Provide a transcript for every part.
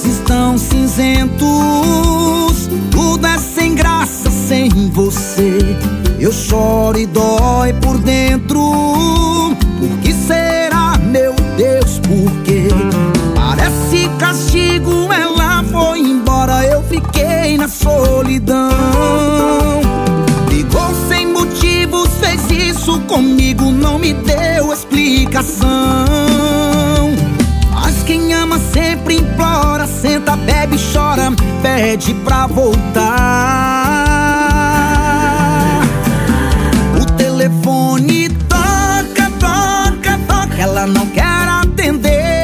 dias estão cinzentos, tudo é sem graça sem você. Eu choro e dói por dentro. Por que será, meu Deus, por quê? Parece castigo, ela foi embora, eu fiquei na solidão. Ligou sem motivos, fez isso comigo, não me deu explicação sempre pede pra voltar. O telefone toca, toca, toca, ela não quer atender.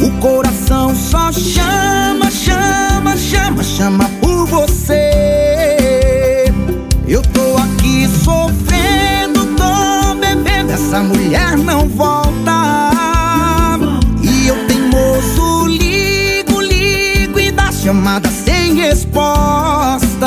O coração só chama, chama, chama, chama por você. Eu tô aqui sofrendo, tô bebendo, essa mulher não volta. Chamada sem resposta.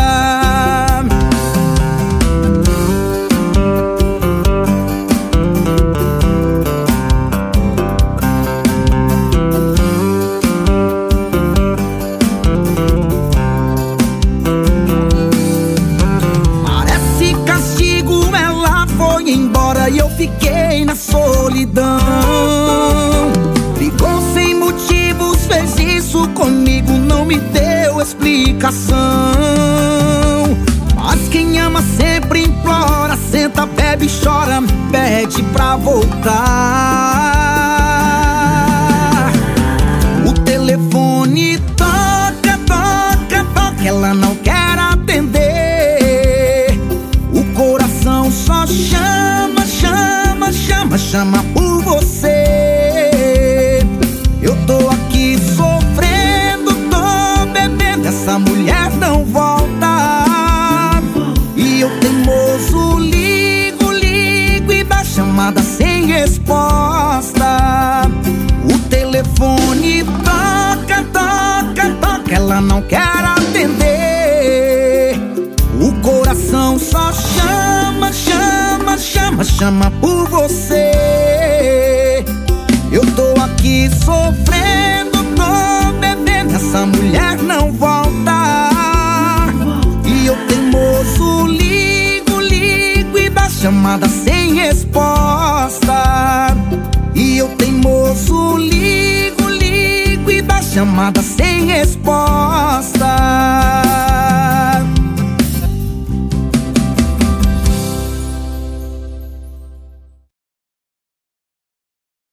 Parece castigo, ela foi embora e eu fiquei na solidão. Ficou sem motivos, fez isso comigo me deu Mas quem ama sempre implora, senta, bebe, chora, pede pra voltar. O telefone toca, toca, toca, ela não quer atender. O coração só chama, chama, chama, chama por você. Eu tô aqui sofrendo essa mulher chamada sem resposta. O telefone toca, toca, toca, ela não quer atender. O coração só chama, chama, chama, chama por você. Eu tô aqui sofrendo, tô bebendo, essa mulher não volta. chamada sem resposta. Chamada sem resposta.